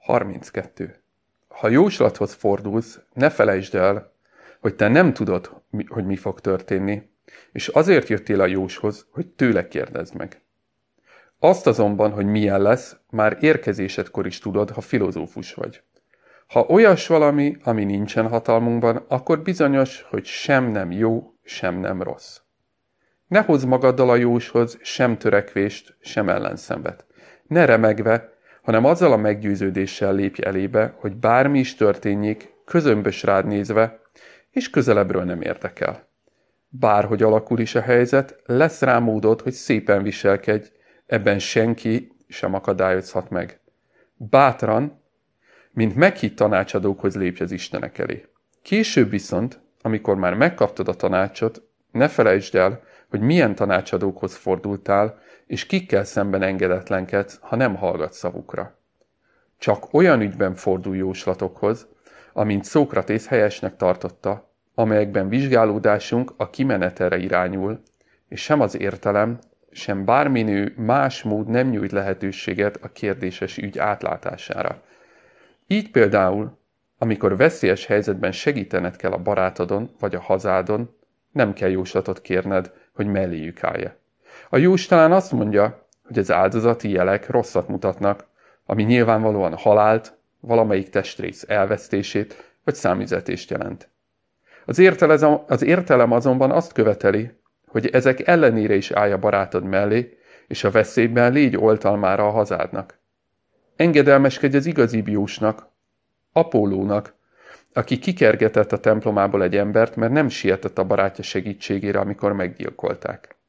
32. Ha jóslathoz fordulsz, ne felejtsd el, hogy te nem tudod, hogy mi fog történni, és azért jöttél a jóshoz, hogy tőle kérdezd meg. Azt azonban, hogy milyen lesz, már érkezésedkor is tudod, ha filozófus vagy. Ha olyas valami, ami nincsen hatalmunkban, akkor bizonyos, hogy sem nem jó, sem nem rossz. Ne hozz magaddal a jóshoz sem törekvést, sem ellenszembet. Ne remegve, hanem azzal a meggyőződéssel lépj elébe, hogy bármi is történjék, közömbös rád nézve, és közelebbről nem érdekel. Bárhogy alakul is a helyzet, lesz rá módod, hogy szépen viselkedj, ebben senki sem akadályozhat meg. Bátran, mint meghitt tanácsadókhoz lépj az Istenek elé. Később viszont, amikor már megkaptad a tanácsot, ne felejtsd el, hogy milyen tanácsadókhoz fordultál, és kikkel szemben engedetlenkedsz, ha nem hallgat szavukra. Csak olyan ügyben fordul jóslatokhoz, amint Szókratész helyesnek tartotta, amelyekben vizsgálódásunk a kimenetere irányul, és sem az értelem, sem bárminő más mód nem nyújt lehetőséget a kérdéses ügy átlátására. Így például, amikor veszélyes helyzetben segítened kell a barátodon vagy a hazádon, nem kell jóslatot kérned, hogy melléjük állja. A jós talán azt mondja, hogy az áldozati jelek rosszat mutatnak, ami nyilvánvalóan halált, valamelyik testrész elvesztését vagy számüzetést jelent. Az értelem, az értelem azonban azt követeli, hogy ezek ellenére is állja barátod mellé, és a veszélyben légy oltalmára a hazádnak. Engedelmeskedj az igazi biósnak, Apólónak, aki kikergetett a templomából egy embert, mert nem sietett a barátja segítségére, amikor meggyilkolták.